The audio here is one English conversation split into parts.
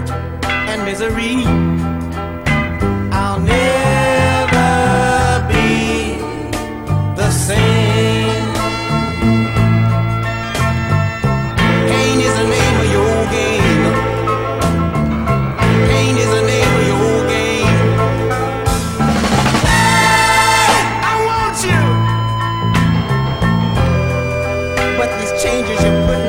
hurt and misery. I'll never be the same. Pain is the name of your game. Pain is the name of your game. I want you, but these changes you put.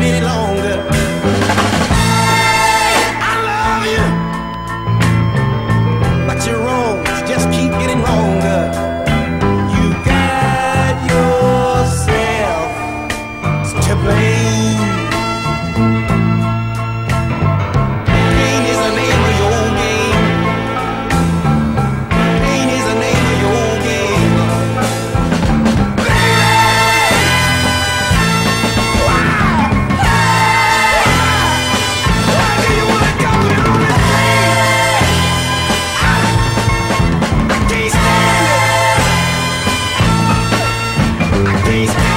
any longer. please.